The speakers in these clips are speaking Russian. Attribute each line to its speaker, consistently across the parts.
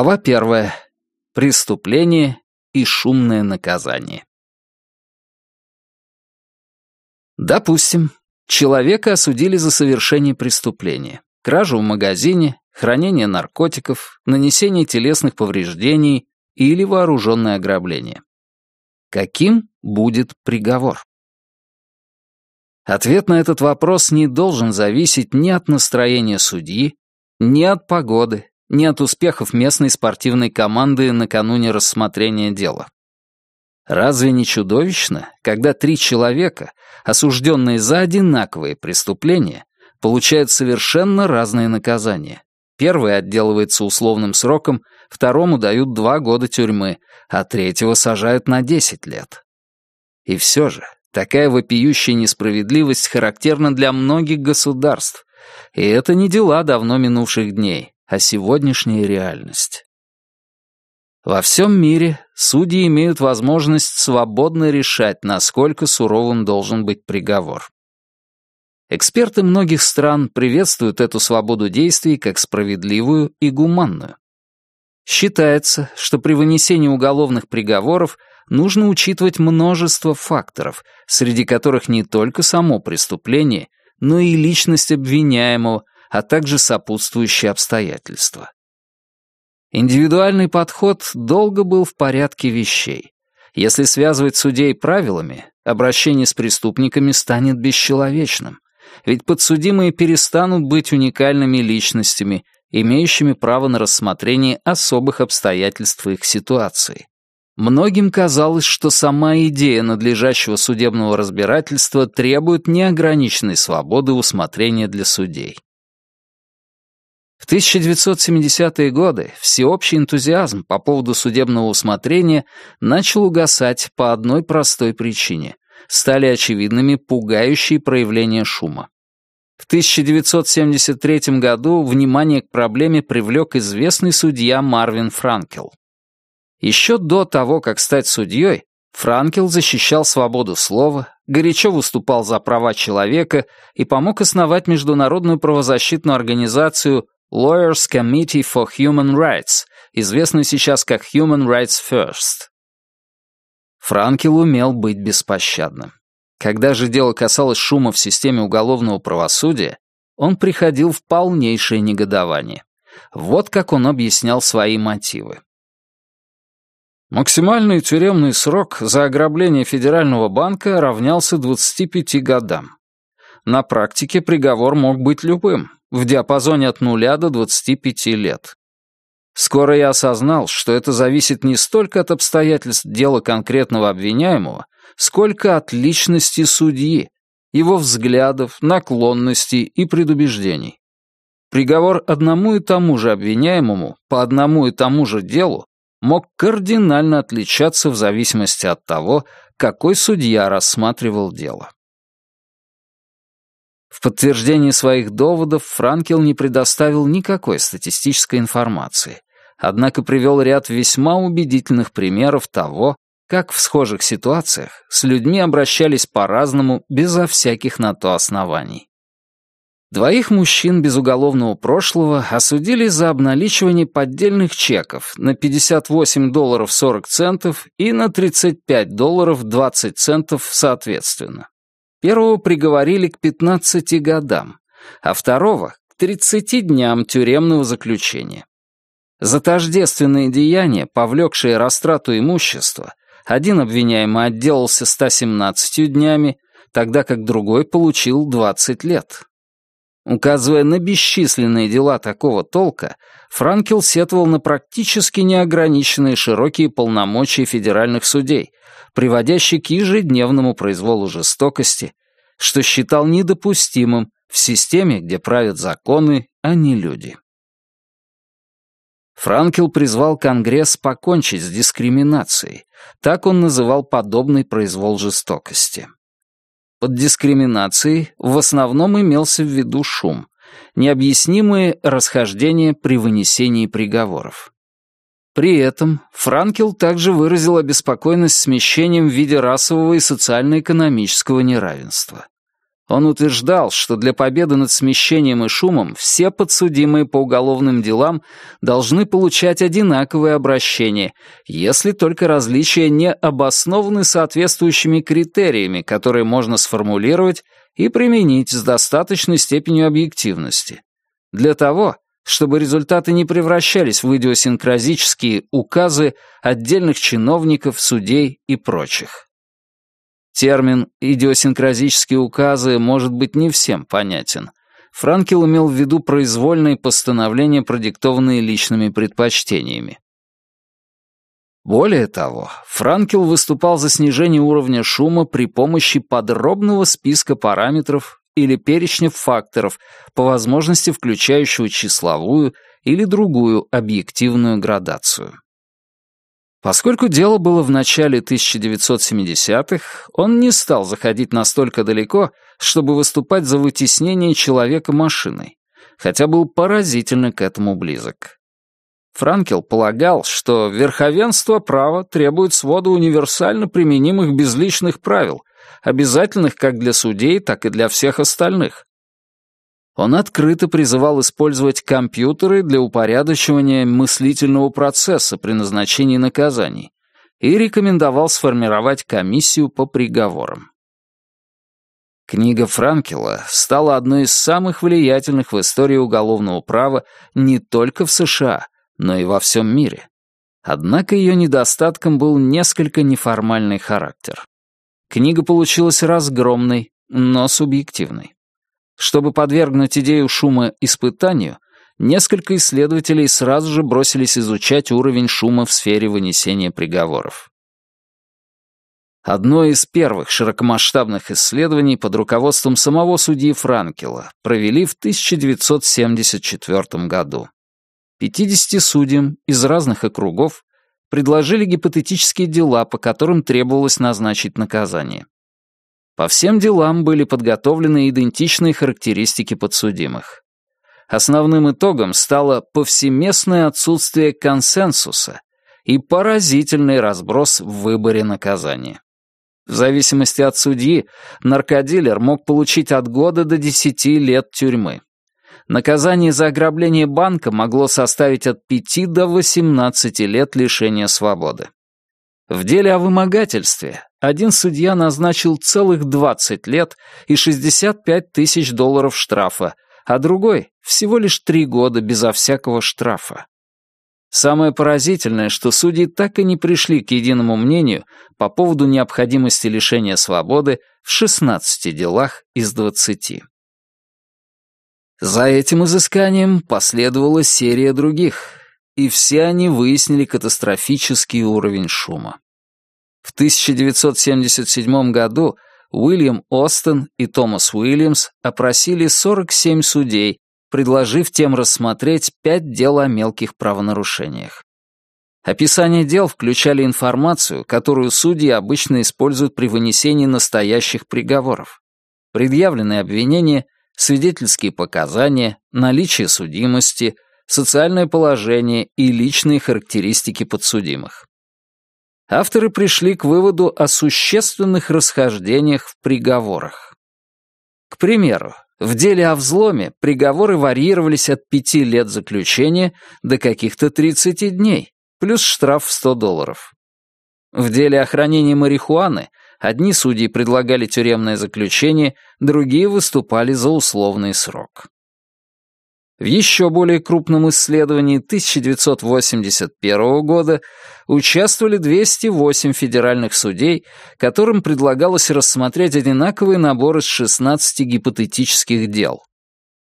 Speaker 1: Глава первая. Преступление и шумное наказание. Допустим, человека осудили за совершение преступления. Кражу в магазине, хранение наркотиков, нанесение телесных повреждений или вооруженное ограбление. Каким будет приговор? Ответ на этот вопрос не должен зависеть ни от настроения судьи, ни от погоды, ни от успехов местной спортивной команды накануне рассмотрения дела. Разве не чудовищно, когда три человека, осужденные за одинаковые преступления, получают совершенно разные наказания? Первый отделывается условным сроком, второму дают два года тюрьмы, а третьего сажают на десять лет. И все же, такая вопиющая несправедливость характерна для многих государств, и это не дела давно минувших дней, а сегодняшняя реальность. Во всем мире судьи имеют возможность свободно решать, насколько суровым должен быть приговор. Эксперты многих стран приветствуют эту свободу действий как справедливую и гуманную. Считается, что при вынесении уголовных приговоров нужно учитывать множество факторов, среди которых не только само преступление, но и личность обвиняемого, а также сопутствующие обстоятельства. Индивидуальный подход долго был в порядке вещей. Если связывать судей правилами, обращение с преступниками станет бесчеловечным, ведь подсудимые перестанут быть уникальными личностями, имеющими право на рассмотрение особых обстоятельств их ситуации. Многим казалось, что сама идея надлежащего судебного разбирательства требует неограниченной свободы усмотрения для судей. В 1970-е годы всеобщий энтузиазм по поводу судебного усмотрения начал угасать по одной простой причине. Стали очевидными пугающие проявления шума. В 1973 году внимание к проблеме привлек известный судья Марвин Франкел. Еще до того, как стать судьей, Франкел защищал свободу слова, горячо выступал за права человека и помог основать международную правозащитную организацию Lawyers Committee for Human Rights, известную сейчас как Human Rights First. Франкел умел быть беспощадным. Когда же дело касалось шума в системе уголовного правосудия, он приходил в полнейшее негодование. Вот как он объяснял свои мотивы. Максимальный тюремный срок за ограбление Федерального банка равнялся 25 годам. На практике приговор мог быть любым, в диапазоне от нуля до 25 лет. Скоро я осознал, что это зависит не столько от обстоятельств дела конкретного обвиняемого, сколько от личности судьи, его взглядов, наклонностей и предубеждений. Приговор одному и тому же обвиняемому по одному и тому же делу мог кардинально отличаться в зависимости от того, какой судья рассматривал дело. В подтверждение своих доводов Франкел не предоставил никакой статистической информации, однако привел ряд весьма убедительных примеров того, как в схожих ситуациях с людьми обращались по-разному безо всяких на то оснований. Двоих мужчин без уголовного прошлого осудили за обналичивание поддельных чеков на 58 долларов 40 центов и на 35 долларов 20 центов соответственно. Первого приговорили к 15 годам, а второго — к 30 дням тюремного заключения. За тождественные деяния, повлекшие растрату имущества, один обвиняемый отделался 117 днями, тогда как другой получил 20 лет. Указывая на бесчисленные дела такого толка, Франкел сетовал на практически неограниченные широкие полномочия федеральных судей, приводящий к ежедневному произволу жестокости, что считал недопустимым в системе, где правят законы, а не люди. Франкел призвал Конгресс покончить с дискриминацией. Так он называл подобный произвол жестокости. Под дискриминацией в основном имелся в виду шум, необъяснимые расхождения при вынесении приговоров. При этом Франкел также выразил обеспокоенность смещением в виде расового и социально-экономического неравенства. Он утверждал, что для победы над смещением и шумом все подсудимые по уголовным делам должны получать одинаковое обращение, если только различия не обоснованы соответствующими критериями, которые можно сформулировать и применить с достаточной степенью объективности. Для того, чтобы результаты не превращались в идиосинкразические указы отдельных чиновников, судей и прочих. Термин «идиосинкразические указы» может быть не всем понятен. Франкел имел в виду произвольные постановления, продиктованные личными предпочтениями. Более того, Франкел выступал за снижение уровня шума при помощи подробного списка параметров или перечня факторов, по возможности включающего числовую или другую объективную градацию. Поскольку дело было в начале 1970-х, он не стал заходить настолько далеко, чтобы выступать за вытеснение человека машиной, хотя был поразительно к этому близок. Франкел полагал, что верховенство права требует свода универсально применимых безличных правил, обязательных как для судей, так и для всех остальных, он открыто призывал использовать компьютеры для упорядочивания мыслительного процесса при назначении наказаний и рекомендовал сформировать комиссию по приговорам. Книга Франкела стала одной из самых влиятельных в истории уголовного права не только в США, но и во всем мире. Однако ее недостатком был несколько неформальный характер. Книга получилась разгромной, но субъективной. Чтобы подвергнуть идею шума испытанию, несколько исследователей сразу же бросились изучать уровень шума в сфере вынесения приговоров. Одно из первых широкомасштабных исследований под руководством самого судьи Франкела провели в 1974 году. 50 судьям из разных округов предложили гипотетические дела, по которым требовалось назначить наказание. По всем делам были подготовлены идентичные характеристики подсудимых. Основным итогом стало повсеместное отсутствие консенсуса и поразительный разброс в выборе наказания. В зависимости от судьи, наркодилер мог получить от года до 10 лет тюрьмы. Наказание за ограбление банка могло составить от 5 до 18 лет лишения свободы. В деле о вымогательстве один судья назначил целых 20 лет и 65 тысяч долларов штрафа, а другой — всего лишь три года безо всякого штрафа. Самое поразительное, что судьи так и не пришли к единому мнению по поводу необходимости лишения свободы в 16 делах из 20. За этим изысканием последовала серия других — и все они выяснили катастрофический уровень шума. В 1977 году Уильям Остен и Томас Уильямс опросили 47 судей, предложив тем рассмотреть пять дел о мелких правонарушениях. Описания дел включали информацию, которую судьи обычно используют при вынесении настоящих приговоров. Предъявленные обвинения, свидетельские показания, наличие судимости — социальное положение и личные характеристики подсудимых. Авторы пришли к выводу о существенных расхождениях в приговорах. К примеру, в деле о взломе приговоры варьировались от 5 лет заключения до каких-то 30 дней, плюс штраф в 100 долларов. В деле о хранении марихуаны одни судьи предлагали тюремное заключение, другие выступали за условный срок. В еще более крупном исследовании 1981 года участвовали 208 федеральных судей, которым предлагалось рассмотреть одинаковый набор из 16 гипотетических дел.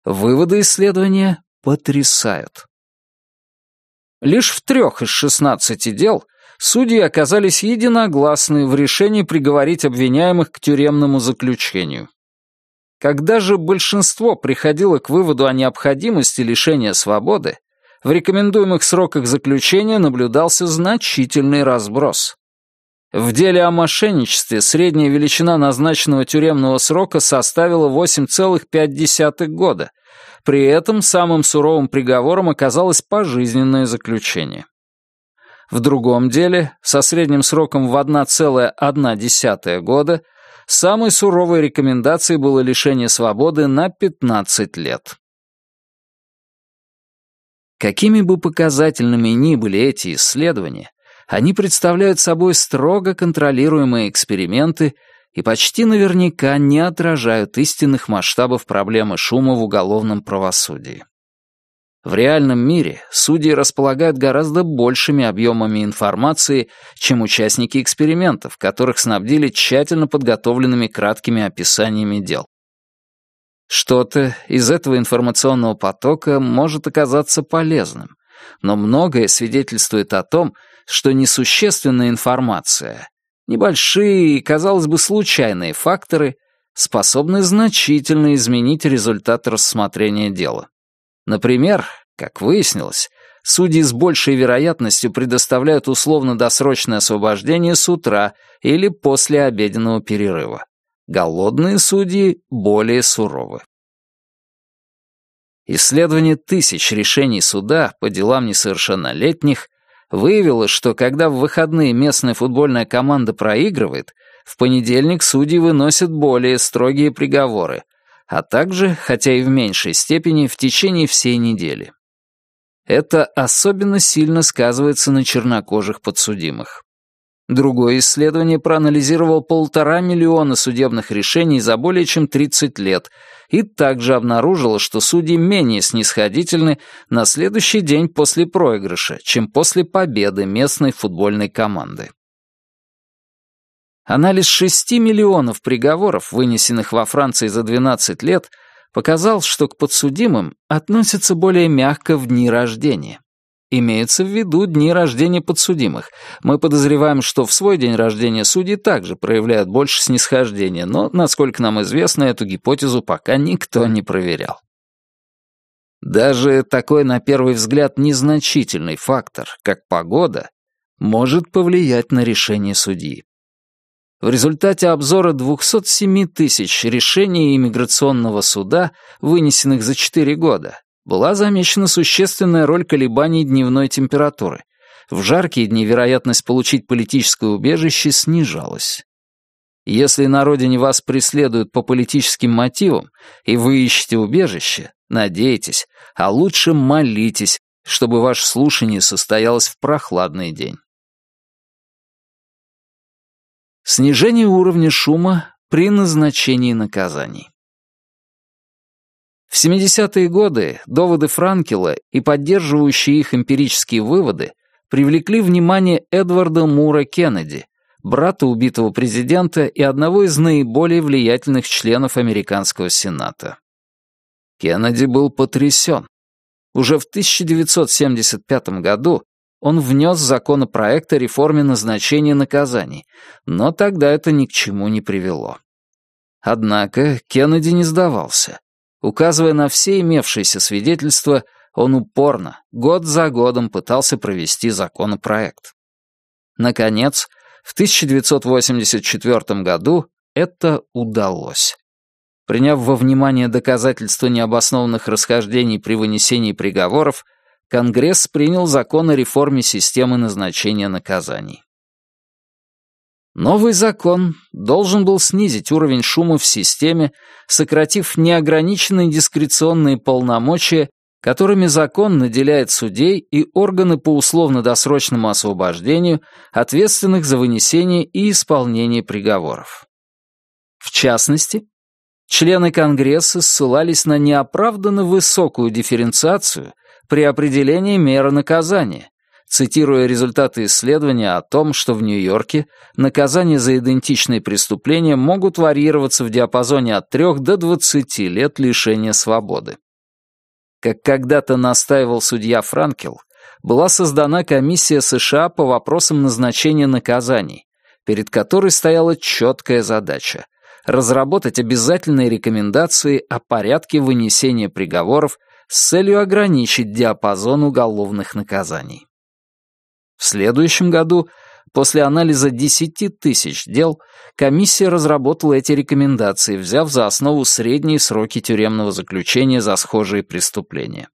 Speaker 1: Выводы исследования потрясают. Лишь в трех из 16 дел судьи оказались единогласны в решении приговорить обвиняемых к тюремному заключению. Когда же большинство приходило к выводу о необходимости лишения свободы, в рекомендуемых сроках заключения наблюдался значительный разброс. В деле о мошенничестве средняя величина назначенного тюремного срока составила 8,5 года. При этом самым суровым приговором оказалось пожизненное заключение. В другом деле, со средним сроком в 1,1 года, самой суровой рекомендацией было лишение свободы на 15 лет. Какими бы показательными ни были эти исследования, они представляют собой строго контролируемые эксперименты и почти наверняка не отражают истинных масштабов проблемы шума в уголовном правосудии. В реальном мире судьи располагают гораздо большими объемами информации, чем участники экспериментов, которых снабдили тщательно подготовленными краткими описаниями дел. Что-то из этого информационного потока может оказаться полезным, но многое свидетельствует о том, что несущественная информация, небольшие и, казалось бы, случайные факторы способны значительно изменить результат рассмотрения дела. Например, как выяснилось, судьи с большей вероятностью предоставляют условно-досрочное освобождение с утра или после обеденного перерыва. Голодные судьи более суровы. Исследование тысяч решений суда по делам несовершеннолетних выявило, что когда в выходные местная футбольная команда проигрывает, в понедельник судьи выносят более строгие приговоры, а также, хотя и в меньшей степени, в течение всей недели. Это особенно сильно сказывается на чернокожих подсудимых. Другое исследование проанализировало полтора миллиона судебных решений за более чем 30 лет и также обнаружило, что судьи менее снисходительны на следующий день после проигрыша, чем после победы местной футбольной команды. Анализ 6 миллионов приговоров, вынесенных во Франции за 12 лет, показал, что к подсудимым относятся более мягко в дни рождения. Имеются в виду дни рождения подсудимых. Мы подозреваем, что в свой день рождения судьи также проявляют больше снисхождения, но, насколько нам известно, эту гипотезу пока никто не проверял. Даже такой, на первый взгляд, незначительный фактор, как погода, может повлиять на решение судьи. В результате обзора 207 тысяч решений иммиграционного суда, вынесенных за 4 года, была замечена существенная роль колебаний дневной температуры. В жаркие дни вероятность получить политическое убежище снижалась. Если на родине вас преследуют по политическим мотивам, и вы ищете убежище, надейтесь, а лучше молитесь, чтобы ваше слушание состоялось в прохладный день. Снижение уровня шума при назначении наказаний. В 70-е годы доводы Франкела и поддерживающие их эмпирические выводы привлекли внимание Эдварда Мура Кеннеди, брата убитого президента и одного из наиболее влиятельных членов американского сената. Кеннеди был потрясен. Уже в 1975 году он внес законопроект о реформе назначения наказаний, но тогда это ни к чему не привело. Однако Кеннеди не сдавался. Указывая на все имевшиеся свидетельства, он упорно, год за годом пытался провести законопроект. Наконец, в 1984 году это удалось. Приняв во внимание доказательства необоснованных расхождений при вынесении приговоров, Конгресс принял закон о реформе системы назначения наказаний. Новый закон должен был снизить уровень шума в системе, сократив неограниченные дискреционные полномочия, которыми закон наделяет судей и органы по условно-досрочному освобождению, ответственных за вынесение и исполнение приговоров. В частности, члены Конгресса ссылались на неоправданно высокую дифференциацию – при определении меры наказания, цитируя результаты исследования о том, что в Нью-Йорке наказания за идентичные преступления могут варьироваться в диапазоне от 3 до 20 лет лишения свободы. Как когда-то настаивал судья Франкел, была создана комиссия США по вопросам назначения наказаний, перед которой стояла четкая задача — разработать обязательные рекомендации о порядке вынесения приговоров с целью ограничить диапазон уголовных наказаний. В следующем году, после анализа 10 тысяч дел, комиссия разработала эти рекомендации, взяв за основу средние сроки тюремного заключения за схожие преступления.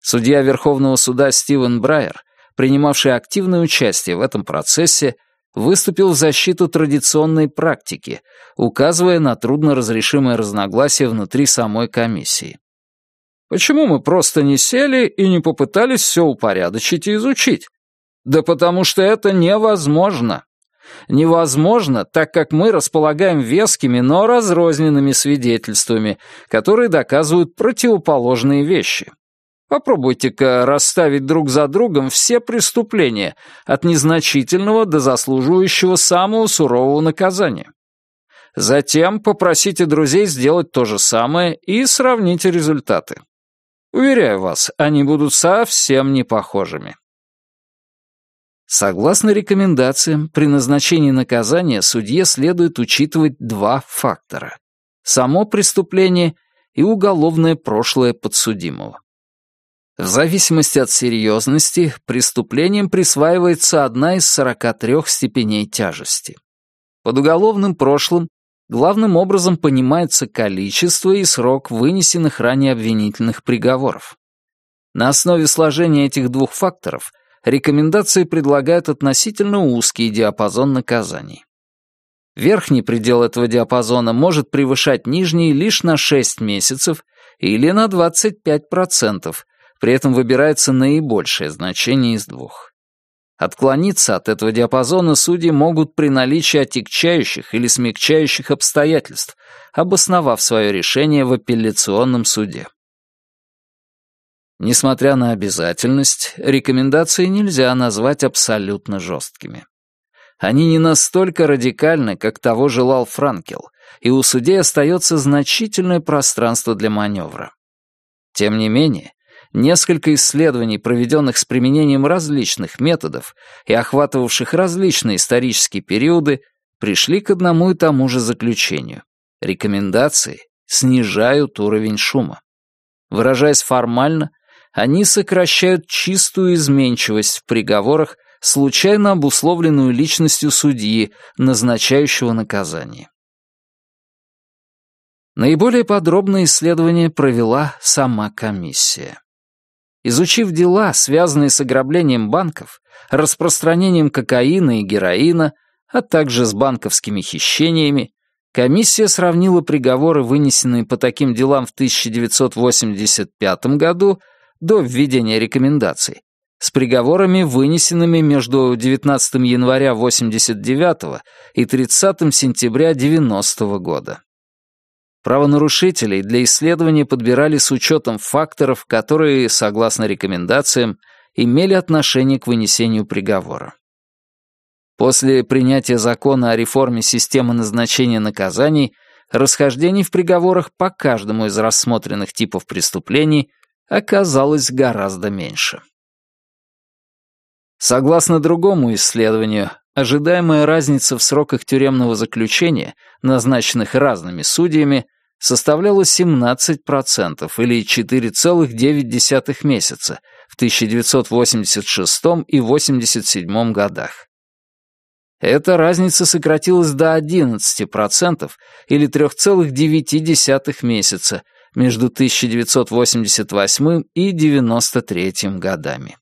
Speaker 1: Судья Верховного суда Стивен Брайер, принимавший активное участие в этом процессе, выступил в защиту традиционной практики, указывая на трудноразрешимое разногласие внутри самой комиссии. Почему мы просто не сели и не попытались все упорядочить и изучить? Да потому что это невозможно. Невозможно, так как мы располагаем вескими, но разрозненными свидетельствами, которые доказывают противоположные вещи. Попробуйте-ка расставить друг за другом все преступления, от незначительного до заслуживающего самого сурового наказания. Затем попросите друзей сделать то же самое и сравните результаты. Уверяю вас, они будут совсем не похожими. Согласно рекомендациям, при назначении наказания судье следует учитывать два фактора — само преступление и уголовное прошлое подсудимого. В зависимости от серьезности, преступлением присваивается одна из 43 степеней тяжести. Под уголовным прошлым главным образом понимается количество и срок вынесенных ранее обвинительных приговоров. На основе сложения этих двух факторов рекомендации предлагают относительно узкий диапазон наказаний. Верхний предел этого диапазона может превышать нижний лишь на 6 месяцев или на 25%, при этом выбирается наибольшее значение из двух. Отклониться от этого диапазона судьи могут при наличии отягчающих или смягчающих обстоятельств, обосновав свое решение в апелляционном суде. Несмотря на обязательность, рекомендации нельзя назвать абсолютно жесткими. Они не настолько радикальны, как того желал Франкел, и у судей остается значительное пространство для маневра. Тем не менее, несколько исследований, проведенных с применением различных методов и охватывавших различные исторические периоды, пришли к одному и тому же заключению. Рекомендации снижают уровень шума. Выражаясь формально, они сокращают чистую изменчивость в приговорах, случайно обусловленную личностью судьи, назначающего наказание. Наиболее подробное исследование провела сама комиссия. Изучив дела, связанные с ограблением банков, распространением кокаина и героина, а также с банковскими хищениями, комиссия сравнила приговоры, вынесенные по таким делам в 1985 году до введения рекомендаций, с приговорами, вынесенными между 19 января 1989 и 30 сентября 1990 года. Правонарушителей для исследования подбирали с учетом факторов, которые, согласно рекомендациям, имели отношение к вынесению приговора. После принятия закона о реформе системы назначения наказаний расхождений в приговорах по каждому из рассмотренных типов преступлений оказалось гораздо меньше. Согласно другому исследованию, ожидаемая разница в сроках тюремного заключения, назначенных разными судьями, составляла 17% или 4,9 месяца в 1986 и 1987 годах. Эта разница сократилась до 11% или 3,9 месяца между 1988 и 1993 годами.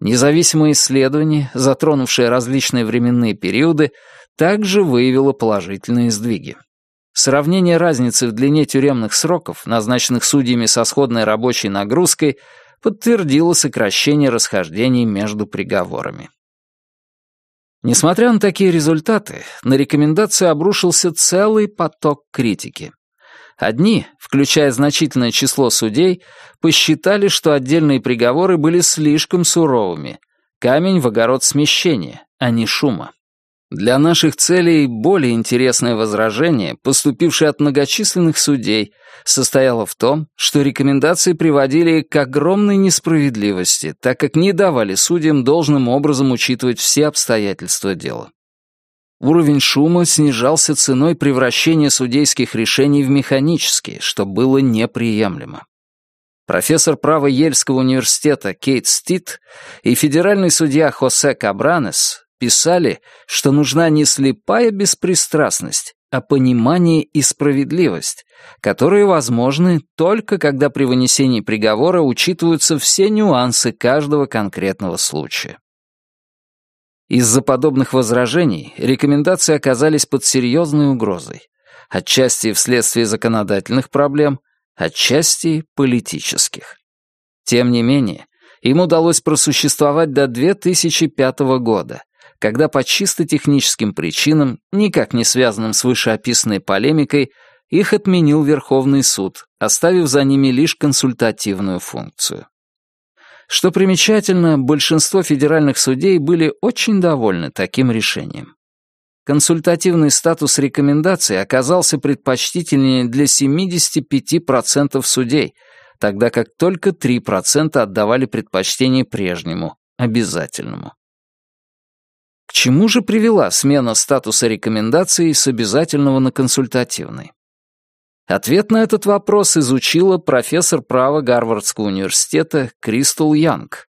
Speaker 1: Независимое исследование, затронувшее различные временные периоды, также выявило положительные сдвиги. Сравнение разницы в длине тюремных сроков, назначенных судьями со сходной рабочей нагрузкой, подтвердило сокращение расхождений между приговорами. Несмотря на такие результаты, на рекомендации обрушился целый поток критики. Одни, включая значительное число судей, посчитали, что отдельные приговоры были слишком суровыми. Камень в огород смещения, а не шума. Для наших целей более интересное возражение, поступившее от многочисленных судей, состояло в том, что рекомендации приводили к огромной несправедливости, так как не давали судьям должным образом учитывать все обстоятельства дела. Уровень шума снижался ценой превращения судейских решений в механические, что было неприемлемо. Профессор права Ельского университета Кейт Стит и федеральный судья Хосе Кабранес писали, что нужна не слепая беспристрастность, а понимание и справедливость, которые возможны только когда при вынесении приговора учитываются все нюансы каждого конкретного случая. Из-за подобных возражений рекомендации оказались под серьезной угрозой, отчасти вследствие законодательных проблем, отчасти политических. Тем не менее, им удалось просуществовать до 2005 года, когда по чисто техническим причинам, никак не связанным с вышеописанной полемикой, их отменил Верховный суд, оставив за ними лишь консультативную функцию. Что примечательно, большинство федеральных судей были очень довольны таким решением. Консультативный статус рекомендаций оказался предпочтительнее для 75% судей, тогда как только 3% отдавали предпочтение прежнему, обязательному. К чему же привела смена статуса рекомендаций с обязательного на консультативный? Ответ на этот вопрос изучила профессор права Гарвардского университета Кристал Янг.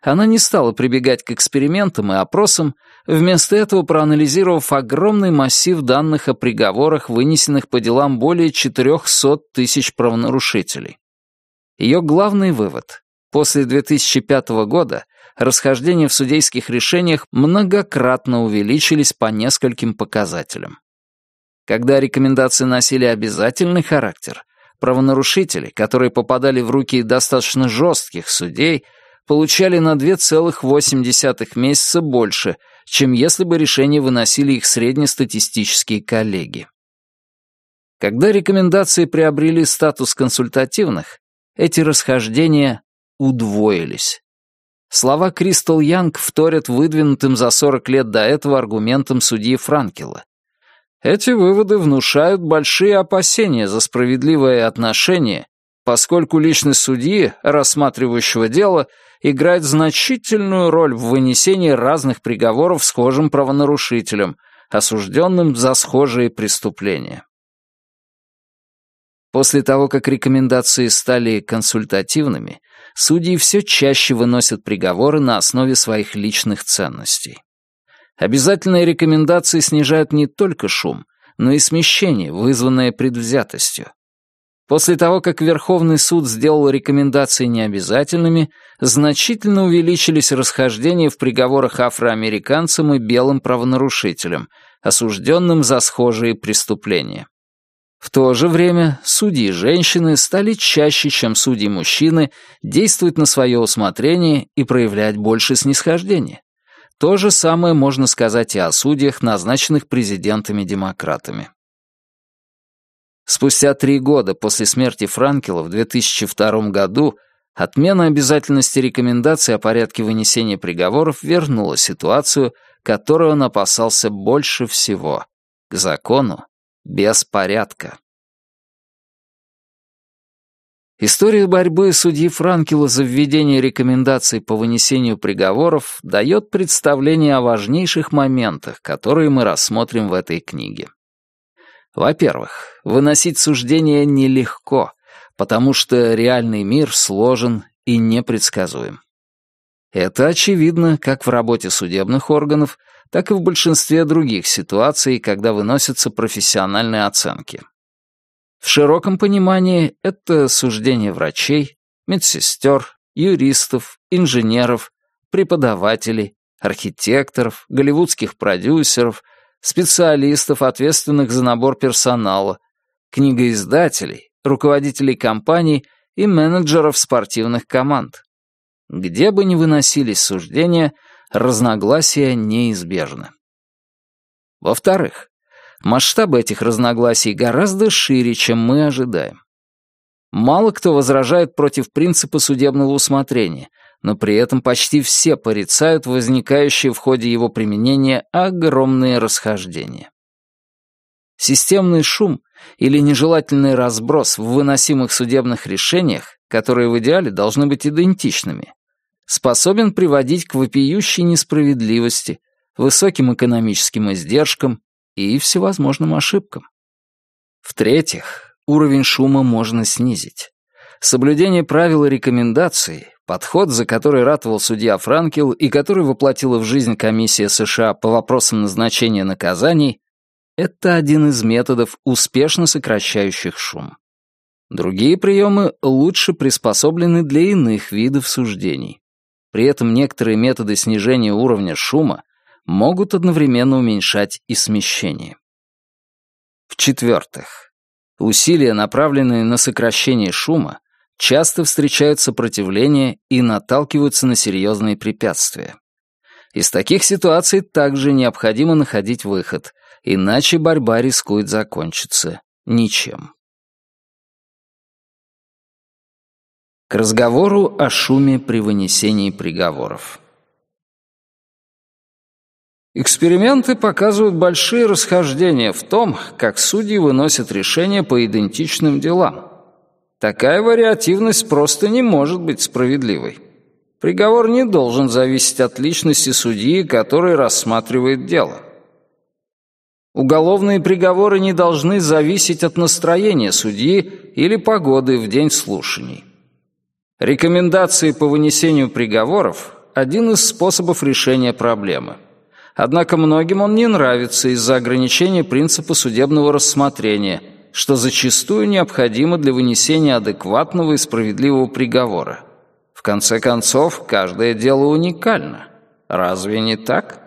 Speaker 1: Она не стала прибегать к экспериментам и опросам, вместо этого проанализировав огромный массив данных о приговорах, вынесенных по делам более 400 тысяч правонарушителей. Ее главный вывод — после 2005 года расхождения в судейских решениях многократно увеличились по нескольким показателям. Когда рекомендации носили обязательный характер, правонарушители, которые попадали в руки достаточно жестких судей, получали на 2,8 месяца больше, чем если бы решения выносили их среднестатистические коллеги. Когда рекомендации приобрели статус консультативных, эти расхождения удвоились. Слова Кристал Янг вторят выдвинутым за 40 лет до этого аргументам судьи Франкела. Эти выводы внушают большие опасения за справедливое отношение, поскольку личность судьи, рассматривающего дело, играет значительную роль в вынесении разных приговоров схожим правонарушителям, осужденным за схожие преступления. После того, как рекомендации стали консультативными, судьи все чаще выносят приговоры на основе своих личных ценностей. Обязательные рекомендации снижают не только шум, но и смещение, вызванное предвзятостью. После того, как Верховный суд сделал рекомендации необязательными, значительно увеличились расхождения в приговорах афроамериканцам и белым правонарушителям, осужденным за схожие преступления. В то же время судьи-женщины стали чаще, чем судьи-мужчины, действовать на свое усмотрение и проявлять больше снисхождения. То же самое можно сказать и о судьях, назначенных президентами-демократами. Спустя три года после смерти Франкела в 2002 году отмена обязательности рекомендаций о порядке вынесения приговоров вернула ситуацию, которую он опасался больше всего — к закону без порядка. История борьбы судьи Франкела за введение рекомендаций по вынесению приговоров дает представление о важнейших моментах, которые мы рассмотрим в этой книге. Во-первых, выносить суждения нелегко, потому что реальный мир сложен и непредсказуем. Это очевидно как в работе судебных органов, так и в большинстве других ситуаций, когда выносятся профессиональные оценки. В широком понимании это суждения врачей, медсестер, юристов, инженеров, преподавателей, архитекторов, голливудских продюсеров, специалистов, ответственных за набор персонала, книгоиздателей, руководителей компаний и менеджеров спортивных команд. Где бы ни выносились суждения, разногласия неизбежны. Во-вторых, Масштабы этих разногласий гораздо шире, чем мы ожидаем. Мало кто возражает против принципа судебного усмотрения, но при этом почти все порицают возникающие в ходе его применения огромные расхождения. Системный шум или нежелательный разброс в выносимых судебных решениях, которые в идеале должны быть идентичными, способен приводить к вопиющей несправедливости, высоким экономическим издержкам и всевозможным ошибкам. В-третьих, уровень шума можно снизить. Соблюдение правил и рекомендаций, подход, за который ратовал судья Франкел и который воплотила в жизнь комиссия США по вопросам назначения наказаний, это один из методов, успешно сокращающих шум. Другие приемы лучше приспособлены для иных видов суждений. При этом некоторые методы снижения уровня шума могут одновременно уменьшать и смещение. В-четвертых, усилия, направленные на сокращение шума, часто встречают сопротивление и наталкиваются на серьезные препятствия. Из таких ситуаций также необходимо находить выход, иначе борьба рискует закончиться ничем. К разговору о шуме при вынесении приговоров. Эксперименты показывают большие расхождения в том, как судьи выносят решения по идентичным делам. Такая вариативность просто не может быть справедливой. Приговор не должен зависеть от личности судьи, который рассматривает дело. Уголовные приговоры не должны зависеть от настроения судьи или погоды в день слушаний. Рекомендации по вынесению приговоров – один из способов решения проблемы. Однако многим он не нравится из-за ограничения принципа судебного рассмотрения, что зачастую необходимо для вынесения адекватного и справедливого приговора. В конце концов, каждое дело уникально. Разве не так?